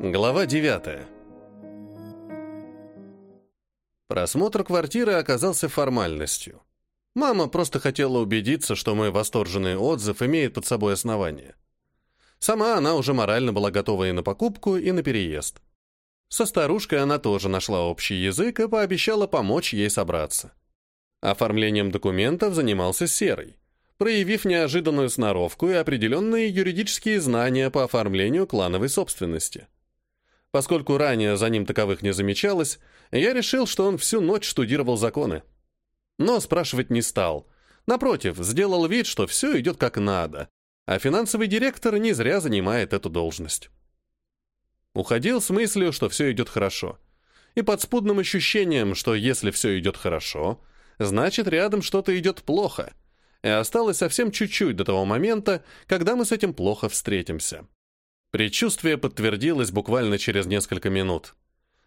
Глава 9. Просмотр квартиры оказался формальностью. Мама просто хотела убедиться, что мой восторженный отзыв имеет под собой основание. Сама она уже морально была готова и на покупку, и на переезд. Со старушкой она тоже нашла общий язык и пообещала помочь ей собраться. Оформлением документов занимался Серый, проявив неожиданную сноровку и определенные юридические знания по оформлению клановой собственности. Поскольку ранее за ним таковых не замечалось, я решил, что он всю ночь штудировал законы. Но спрашивать не стал. Напротив, сделал вид, что все идет как надо, а финансовый директор не зря занимает эту должность. Уходил с мыслью, что все идет хорошо, и подспудным ощущением, что если все идет хорошо, значит рядом что-то идет плохо, и осталось совсем чуть-чуть до того момента, когда мы с этим плохо встретимся. Предчувствие подтвердилось буквально через несколько минут.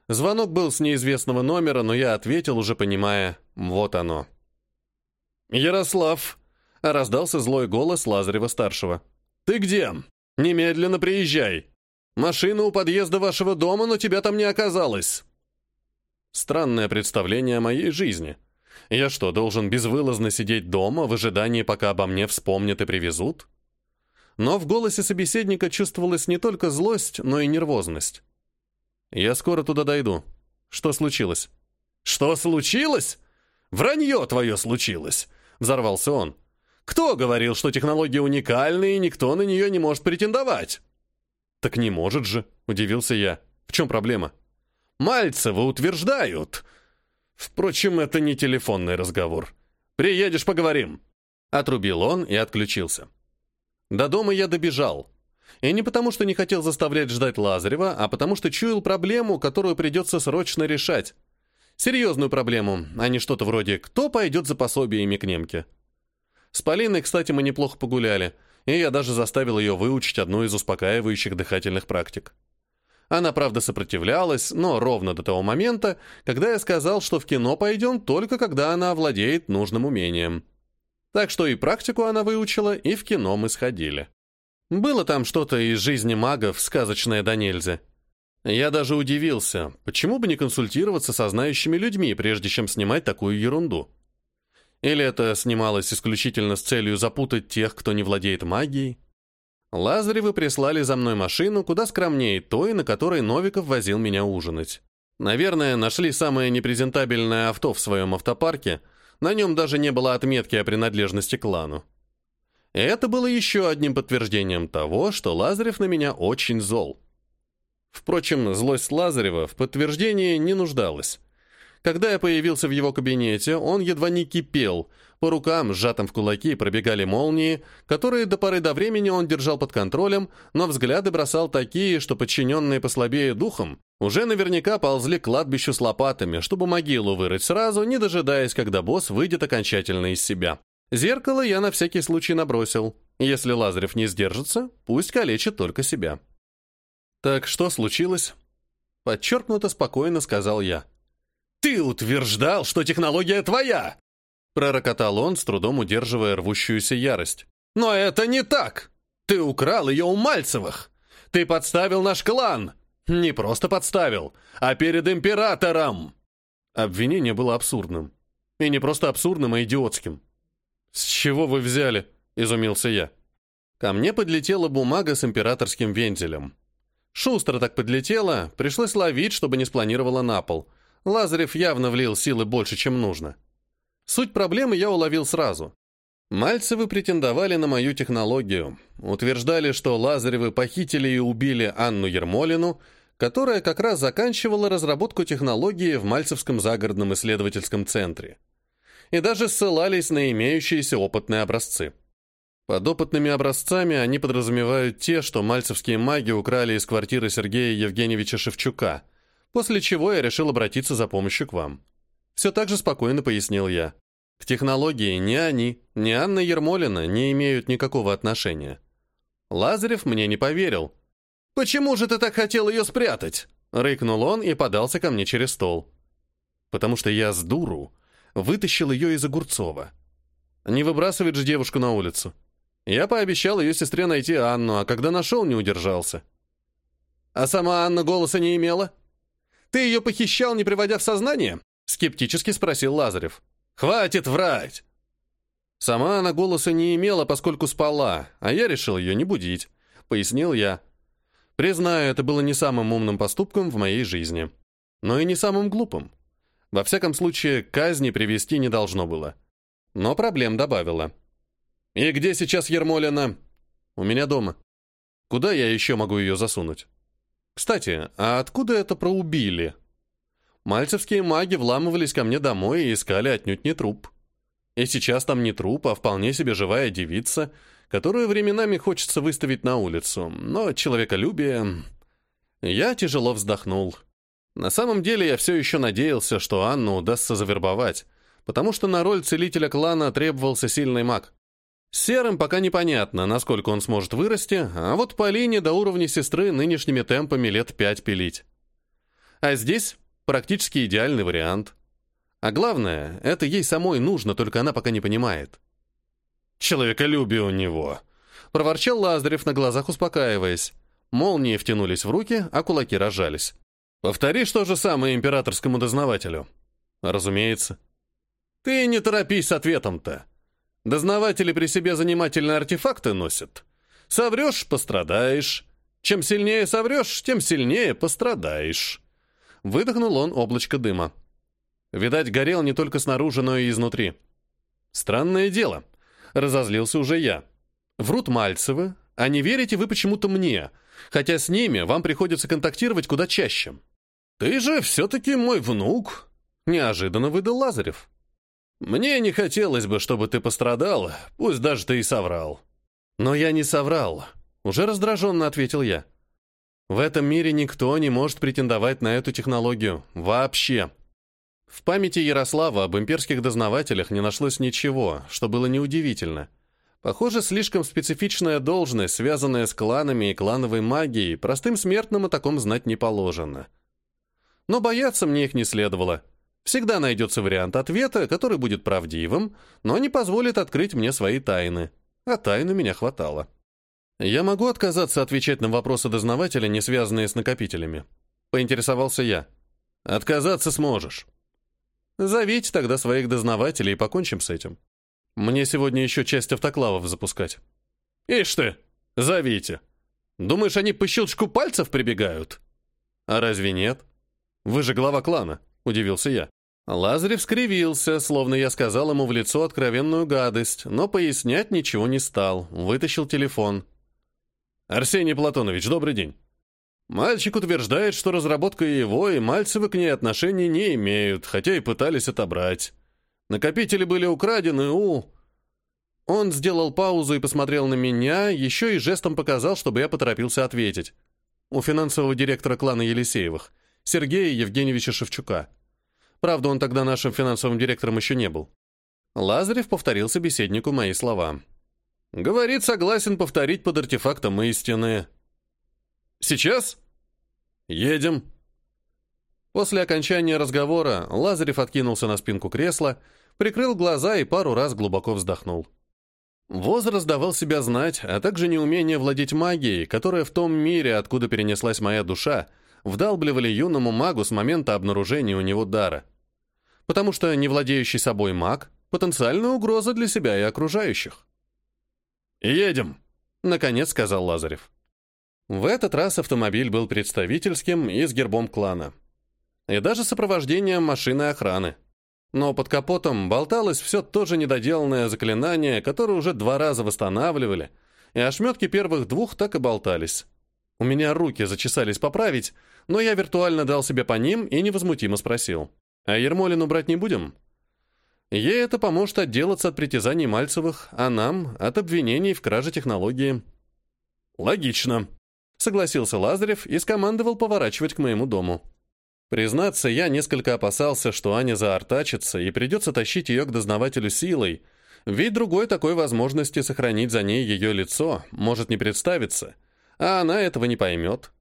Звонок был с неизвестного номера, но я ответил, уже понимая, вот оно. «Ярослав!» — раздался злой голос Лазарева-старшего. «Ты где? Немедленно приезжай! Машина у подъезда вашего дома, но тебя там не оказалось!» Странное представление о моей жизни. Я что, должен безвылазно сидеть дома в ожидании, пока обо мне вспомнят и привезут? Но в голосе собеседника чувствовалась не только злость, но и нервозность. «Я скоро туда дойду. Что случилось?» «Что случилось? Вранье твое случилось!» — взорвался он. «Кто говорил, что технология уникальна и никто на нее не может претендовать?» «Так не может же», — удивился я. «В чем проблема?» «Мальцевы утверждают». «Впрочем, это не телефонный разговор. Приедешь, поговорим». Отрубил он и отключился. До дома я добежал. И не потому, что не хотел заставлять ждать Лазарева, а потому что чуял проблему, которую придется срочно решать. Серьезную проблему, а не что-то вроде «кто пойдет за пособиями к немке?». С Полиной, кстати, мы неплохо погуляли, и я даже заставил ее выучить одну из успокаивающих дыхательных практик. Она, правда, сопротивлялась, но ровно до того момента, когда я сказал, что в кино пойдем только когда она овладеет нужным умением. Так что и практику она выучила, и в кино мы сходили. Было там что-то из жизни магов, сказочное до нельзя. Я даже удивился, почему бы не консультироваться со знающими людьми, прежде чем снимать такую ерунду. Или это снималось исключительно с целью запутать тех, кто не владеет магией? Лазаревы прислали за мной машину, куда скромнее той, на которой Новиков возил меня ужинать. Наверное, нашли самое непрезентабельное авто в своем автопарке, на нем даже не было отметки о принадлежности клану. Это было еще одним подтверждением того, что Лазарев на меня очень зол. Впрочем, злость Лазарева в подтверждении не нуждалась. Когда я появился в его кабинете, он едва не кипел, по рукам, сжатым в кулаки, пробегали молнии, которые до поры до времени он держал под контролем, но взгляды бросал такие, что подчиненные послабее духом уже наверняка ползли к кладбищу с лопатами, чтобы могилу вырыть сразу, не дожидаясь, когда босс выйдет окончательно из себя. Зеркало я на всякий случай набросил. Если Лазарев не сдержится, пусть калечит только себя. «Так что случилось?» Подчеркнуто спокойно сказал я. «Ты утверждал, что технология твоя!» Пророкотал он, с трудом удерживая рвущуюся ярость. «Но это не так! Ты украл ее у Мальцевых! Ты подставил наш клан! Не просто подставил, а перед императором!» Обвинение было абсурдным. И не просто абсурдным, а идиотским. «С чего вы взяли?» — изумился я. Ко мне подлетела бумага с императорским вензелем. Шустро так подлетела, пришлось ловить, чтобы не спланировала на пол. Лазарев явно влил силы больше, чем нужно. Суть проблемы я уловил сразу. Мальцевы претендовали на мою технологию, утверждали, что Лазаревы похитили и убили Анну Ермолину, которая как раз заканчивала разработку технологии в Мальцевском загородном исследовательском центре. И даже ссылались на имеющиеся опытные образцы. Под опытными образцами они подразумевают те, что мальцевские маги украли из квартиры Сергея Евгеньевича Шевчука, после чего я решил обратиться за помощью к вам. Все так же спокойно пояснил я. К технологии ни они, ни Анна Ермолина не имеют никакого отношения. Лазарев мне не поверил. «Почему же ты так хотел ее спрятать?» Рыкнул он и подался ко мне через стол. «Потому что я с дуру вытащил ее из Огурцова. Не выбрасывать же девушку на улицу. Я пообещал ее сестре найти Анну, а когда нашел, не удержался». А сама Анна голоса не имела? Ты ее похищал, не приводя в сознание? Скептически спросил Лазарев. Хватит врать! Сама она голоса не имела, поскольку спала, а я решил ее не будить, пояснил я. Признаю, это было не самым умным поступком в моей жизни, но и не самым глупым. Во всяком случае, казни привести не должно было. Но проблем добавила. «И где сейчас Ермолина?» «У меня дома. Куда я еще могу ее засунуть?» «Кстати, а откуда это про убили?» Мальцевские маги вламывались ко мне домой и искали отнюдь не труп. И сейчас там не труп, а вполне себе живая девица, которую временами хочется выставить на улицу, но человеколюбие... Я тяжело вздохнул. На самом деле я все еще надеялся, что Анну удастся завербовать, потому что на роль целителя клана требовался сильный маг. Серым пока непонятно, насколько он сможет вырасти, а вот Полине до уровня сестры нынешними темпами лет пять пилить. А здесь практически идеальный вариант. А главное, это ей самой нужно, только она пока не понимает. «Человеколюбие у него», — проворчал Лазарев на глазах успокаиваясь. Молнии втянулись в руки, а кулаки разжались. Повтори что же самое императорскому дознавателю. Разумеется. Ты не торопись с ответом-то. Дознаватели при себе занимательные артефакты носят. Соврешь — пострадаешь. Чем сильнее соврешь, тем сильнее пострадаешь. Выдохнул он облачко дыма. Видать, горел не только снаружи, но и изнутри. Странное дело. Разозлился уже я. Врут Мальцевы, а не верите вы почему-то мне, хотя с ними вам приходится контактировать куда чаще. «Ты же все-таки мой внук», — неожиданно выдал Лазарев. «Мне не хотелось бы, чтобы ты пострадал, пусть даже ты и соврал». «Но я не соврал», — уже раздраженно ответил я. «В этом мире никто не может претендовать на эту технологию. Вообще». В памяти Ярослава об имперских дознавателях не нашлось ничего, что было неудивительно. Похоже, слишком специфичная должность, связанная с кланами и клановой магией, простым смертным о таком знать не положено. Но бояться мне их не следовало. Всегда найдется вариант ответа, который будет правдивым, но не позволит открыть мне свои тайны. А тайн у меня хватало. Я могу отказаться отвечать на вопросы дознавателя, не связанные с накопителями. Поинтересовался я. Отказаться сможешь. Зовите тогда своих дознавателей и покончим с этим. Мне сегодня еще часть автоклавов запускать. Ишь ты, зовите. Думаешь, они по щелчку пальцев прибегают? А разве нет? Вы же глава клана», — удивился я. Лазарев скривился, словно я сказал ему в лицо откровенную гадость, но пояснять ничего не стал, вытащил телефон. «Арсений Платонович, добрый день. Мальчик утверждает, что разработка его и Мальцевы к ней отношений не имеют, хотя и пытались отобрать. Накопители были украдены у...» Он сделал паузу и посмотрел на меня, еще и жестом показал, чтобы я поторопился ответить. У финансового директора клана Елисеевых. Сергея Евгеньевича Шевчука. Правда, он тогда нашим финансовым директором еще не был. Лазарев повторил собеседнику мои слова. «Говорит, согласен повторить под артефактом истины». «Сейчас?» «Едем». После окончания разговора Лазарев откинулся на спинку кресла, прикрыл глаза и пару раз глубоко вздохнул. Возраст давал себя знать, а также неумение владеть магией, которая в том мире, откуда перенеслась моя душа, вдалбливали юному магу с момента обнаружения у него дара. Потому что не владеющий собой маг — потенциальная угроза для себя и окружающих. «Едем», — наконец сказал Лазарев. В этот раз автомобиль был представительским и с гербом клана. И даже сопровождением машины охраны. Но под капотом болталось все то же недоделанное заклинание, которое уже два раза восстанавливали, и ошметки первых двух так и болтались. У меня руки зачесались поправить, но я виртуально дал себе по ним и невозмутимо спросил. «А Ермолину брать не будем?» Ей это поможет отделаться от притязаний Мальцевых, а нам — от обвинений в краже технологии. «Логично», — согласился Лазарев и скомандовал поворачивать к моему дому. Признаться, я несколько опасался, что Аня заортачится и придется тащить ее к дознавателю силой, ведь другой такой возможности сохранить за ней ее лицо может не представиться, а она этого не поймет.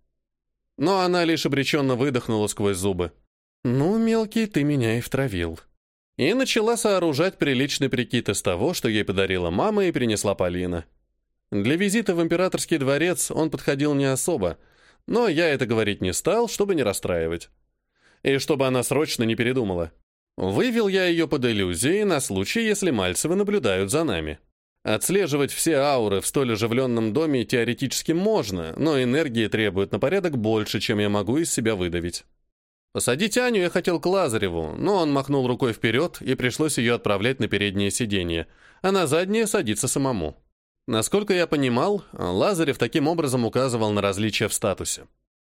Но она лишь обреченно выдохнула сквозь зубы. «Ну, мелкий, ты меня и втравил». И начала сооружать приличный прикид из того, что ей подарила мама и принесла Полина. Для визита в императорский дворец он подходил не особо, Но я это говорить не стал, чтобы не расстраивать. И чтобы она срочно не передумала. Вывел я ее под иллюзией на случай, если Мальцевы наблюдают за нами. Отслеживать все ауры в столь оживленном доме теоретически можно, но энергии требует на порядок больше, чем я могу из себя выдавить. Посадить Аню я хотел к Лазареву, но он махнул рукой вперед, и пришлось ее отправлять на переднее сиденье, а на заднее садиться самому. Насколько я понимал, Лазарев таким образом указывал на различия в статусе.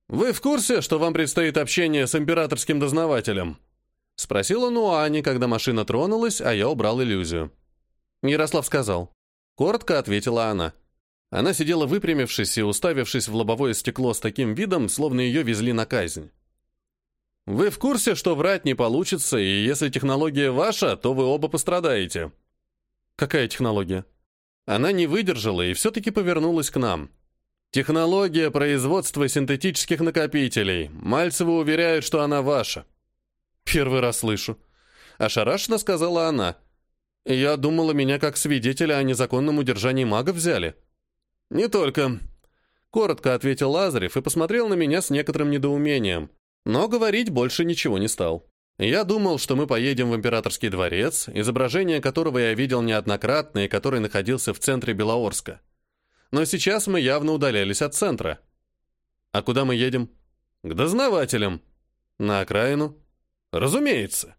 «Вы в курсе, что вам предстоит общение с императорским дознавателем?» Спросил он у Ани, когда машина тронулась, а я убрал иллюзию. Ярослав сказал. Коротко ответила она. Она сидела выпрямившись и уставившись в лобовое стекло с таким видом, словно ее везли на казнь. «Вы в курсе, что врать не получится, и если технология ваша, то вы оба пострадаете?» «Какая технология?» Она не выдержала и все-таки повернулась к нам. «Технология производства синтетических накопителей. Мальцевы уверяют, что она ваша». «Первый раз слышу». Ошарашенно сказала она. Я думала, меня как свидетеля о незаконном удержании мага взяли. Не только. Коротко ответил Лазарев и посмотрел на меня с некоторым недоумением. Но говорить больше ничего не стал. Я думал, что мы поедем в императорский дворец, изображение которого я видел неоднократно и который находился в центре Белоорска. Но сейчас мы явно удалялись от центра. А куда мы едем? К дознавателям. На окраину? Разумеется.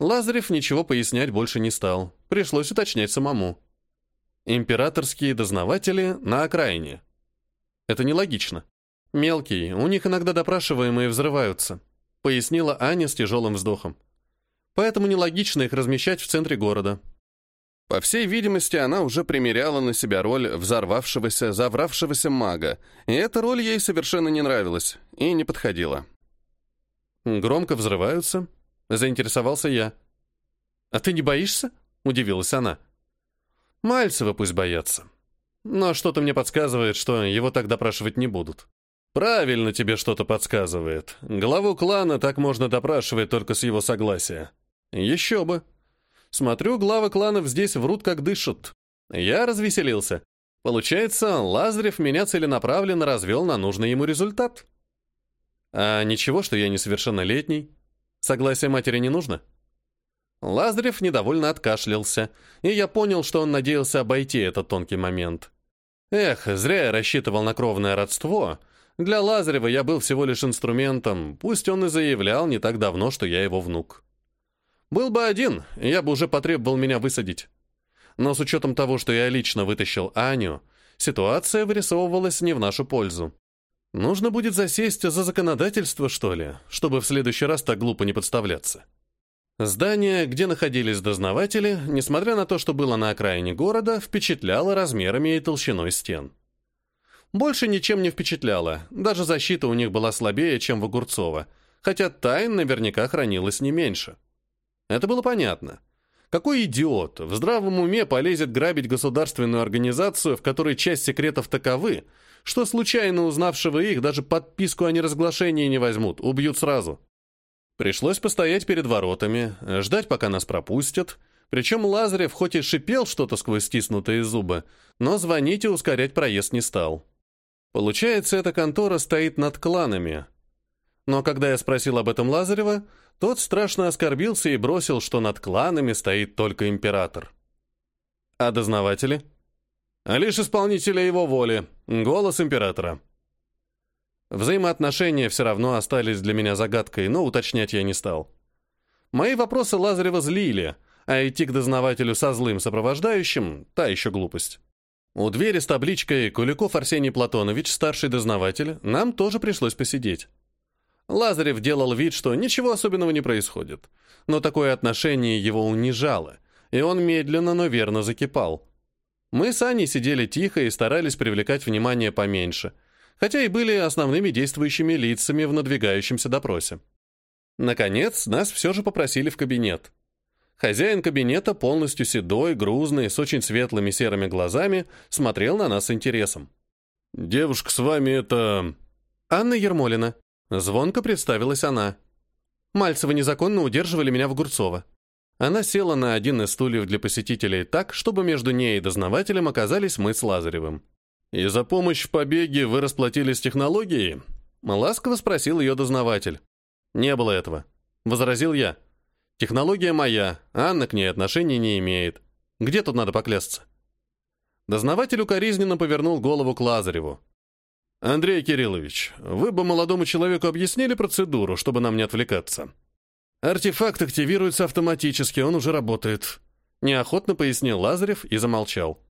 Лазарев ничего пояснять больше не стал. Пришлось уточнять самому. Императорские дознаватели на окраине. Это нелогично. Мелкие, у них иногда допрашиваемые взрываются, пояснила Аня с тяжелым вздохом. Поэтому нелогично их размещать в центре города. По всей видимости, она уже примеряла на себя роль взорвавшегося, завравшегося мага, и эта роль ей совершенно не нравилась и не подходила. Громко взрываются, Заинтересовался я. «А ты не боишься?» — удивилась она. «Мальцева пусть боятся. Но что-то мне подсказывает, что его так допрашивать не будут». «Правильно тебе что-то подсказывает. Главу клана так можно допрашивать только с его согласия». «Еще бы. Смотрю, главы кланов здесь врут, как дышат». Я развеселился. Получается, Лазарев меня целенаправленно развел на нужный ему результат. А ничего, что я несовершеннолетний. Согласие матери не нужно? Лазарев недовольно откашлялся, и я понял, что он надеялся обойти этот тонкий момент. Эх, зря я рассчитывал на кровное родство. Для Лазарева я был всего лишь инструментом, пусть он и заявлял не так давно, что я его внук. Был бы один, я бы уже потребовал меня высадить. Но с учетом того, что я лично вытащил Аню, ситуация вырисовывалась не в нашу пользу. Нужно будет засесть за законодательство, что ли, чтобы в следующий раз так глупо не подставляться. Здание, где находились дознаватели, несмотря на то, что было на окраине города, впечатляло размерами и толщиной стен. Больше ничем не впечатляло, даже защита у них была слабее, чем в Огурцово, хотя тайн наверняка хранилось не меньше. Это было понятно. Какой идиот в здравом уме полезет грабить государственную организацию, в которой часть секретов таковы, что случайно узнавшего их даже подписку о неразглашении не возьмут, убьют сразу. Пришлось постоять перед воротами, ждать, пока нас пропустят, причем Лазарев хоть и шипел что-то сквозь стиснутые зубы, но звонить и ускорять проезд не стал. Получается, эта контора стоит над кланами. Но когда я спросил об этом Лазарева, тот страшно оскорбился и бросил, что над кланами стоит только император. А дознаватели? А лишь исполнители его воли, голос императора. Взаимоотношения все равно остались для меня загадкой, но уточнять я не стал. Мои вопросы Лазарева злили, а идти к дознавателю со злым сопровождающим — та еще глупость. У двери с табличкой «Куликов Арсений Платонович, старший дознаватель» нам тоже пришлось посидеть. Лазарев делал вид, что ничего особенного не происходит, но такое отношение его унижало, и он медленно, но верно закипал. Мы с Аней сидели тихо и старались привлекать внимание поменьше, хотя и были основными действующими лицами в надвигающемся допросе. Наконец, нас все же попросили в кабинет. Хозяин кабинета, полностью седой, грузный, с очень светлыми серыми глазами, смотрел на нас с интересом. «Девушка, с вами это...» «Анна Ермолина», — звонко представилась она. «Мальцевы незаконно удерживали меня в Гурцово. Она села на один из стульев для посетителей так, чтобы между ней и дознавателем оказались мы с Лазаревым. «И за помощь в побеге вы расплатились технологией?» Ласково спросил ее дознаватель. «Не было этого», — возразил я. «Технология моя, Анна к ней отношения не имеет. Где тут надо поклясться?» Дознаватель укоризненно повернул голову к Лазареву. «Андрей Кириллович, вы бы молодому человеку объяснили процедуру, чтобы нам не отвлекаться?» «Артефакт активируется автоматически, он уже работает», — неохотно пояснил Лазарев и замолчал.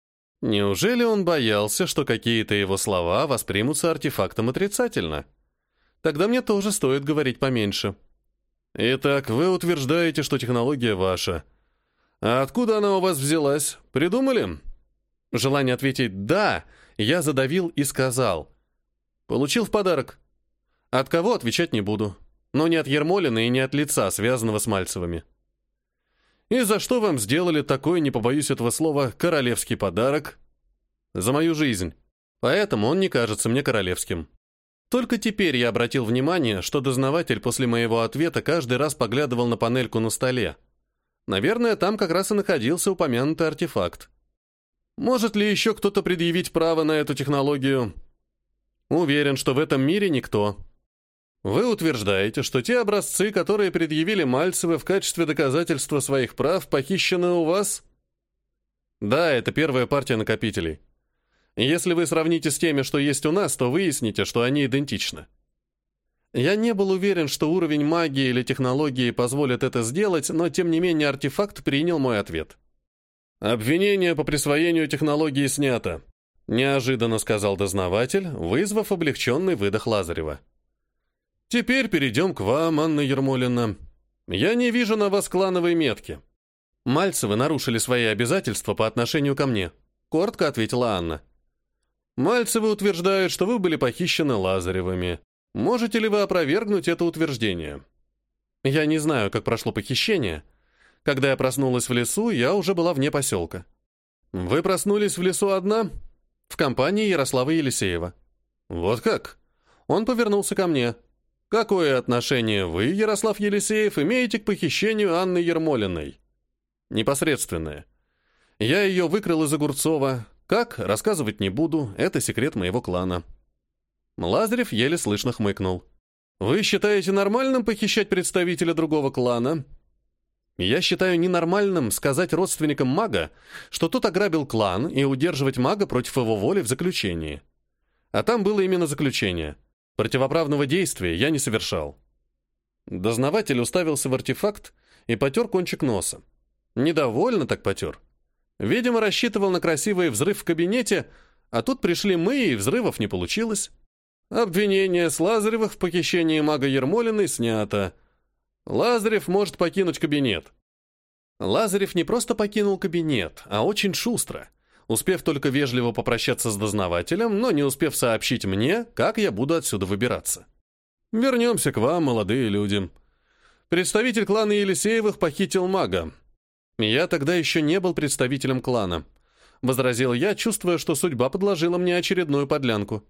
Неужели он боялся, что какие-то его слова воспримутся артефактом отрицательно? Тогда мне тоже стоит говорить поменьше. Итак, вы утверждаете, что технология ваша. А откуда она у вас взялась? Придумали? Желание ответить «да» я задавил и сказал. Получил в подарок. От кого отвечать не буду. Но не от Ермолина и не от лица, связанного с Мальцевыми. И за что вам сделали такой, не побоюсь этого слова, королевский подарок? За мою жизнь. Поэтому он не кажется мне королевским. Только теперь я обратил внимание, что дознаватель после моего ответа каждый раз поглядывал на панельку на столе. Наверное, там как раз и находился упомянутый артефакт. Может ли еще кто-то предъявить право на эту технологию? Уверен, что в этом мире никто. Вы утверждаете, что те образцы, которые предъявили Мальцевы в качестве доказательства своих прав, похищены у вас? Да, это первая партия накопителей. Если вы сравните с теми, что есть у нас, то выясните, что они идентичны. Я не был уверен, что уровень магии или технологии позволит это сделать, но тем не менее артефакт принял мой ответ. Обвинение по присвоению технологии снято, неожиданно сказал дознаватель, вызвав облегченный выдох Лазарева. Теперь перейдем к вам, Анна Ермолина. Я не вижу на вас клановой метки. Мальцевы нарушили свои обязательства по отношению ко мне, коротко ответила Анна. Мальцевы утверждают, что вы были похищены Лазаревыми. Можете ли вы опровергнуть это утверждение? Я не знаю, как прошло похищение. Когда я проснулась в лесу, я уже была вне поселка. Вы проснулись в лесу одна? В компании Ярослава Елисеева. Вот как? Он повернулся ко мне. Какое отношение вы, Ярослав Елисеев, имеете к похищению Анны Ермолиной? Непосредственное. Я ее выкрал из Огурцова. Как, рассказывать не буду, это секрет моего клана. Лазарев еле слышно хмыкнул. Вы считаете нормальным похищать представителя другого клана? Я считаю ненормальным сказать родственникам мага, что тот ограбил клан и удерживать мага против его воли в заключении. А там было именно заключение — Противоправного действия я не совершал. Дознаватель уставился в артефакт и потер кончик носа. Недовольно так потер. Видимо, рассчитывал на красивый взрыв в кабинете, а тут пришли мы, и взрывов не получилось. Обвинение с Лазаревых в похищении мага Ермолиной снято. Лазарев может покинуть кабинет. Лазарев не просто покинул кабинет, а очень шустро успев только вежливо попрощаться с дознавателем, но не успев сообщить мне, как я буду отсюда выбираться. Вернемся к вам, молодые люди. Представитель клана Елисеевых похитил мага. Я тогда еще не был представителем клана. Возразил я, чувствуя, что судьба подложила мне очередную подлянку.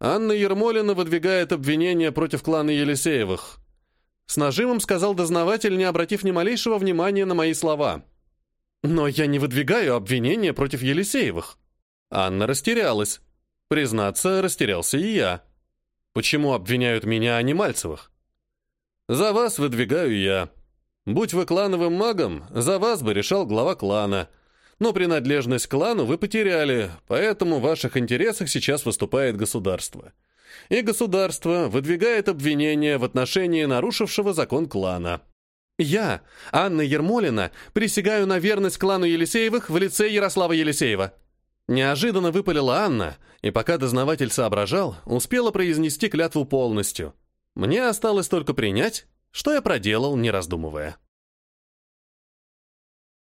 Анна Ермолина выдвигает обвинение против клана Елисеевых. С нажимом сказал дознаватель, не обратив ни малейшего внимания на мои слова. Но я не выдвигаю обвинения против Елисеевых. Анна растерялась. Признаться, растерялся и я. Почему обвиняют меня, а не Мальцевых? За вас выдвигаю я. Будь вы клановым магом, за вас бы решал глава клана. Но принадлежность к клану вы потеряли, поэтому в ваших интересах сейчас выступает государство. И государство выдвигает обвинения в отношении нарушившего закон клана. Я, Анна Ермолина, присягаю на верность клану Елисеевых в лице Ярослава Елисеева. Неожиданно выпалила Анна, и пока дознаватель соображал, успела произнести клятву полностью. Мне осталось только принять, что я проделал, не раздумывая.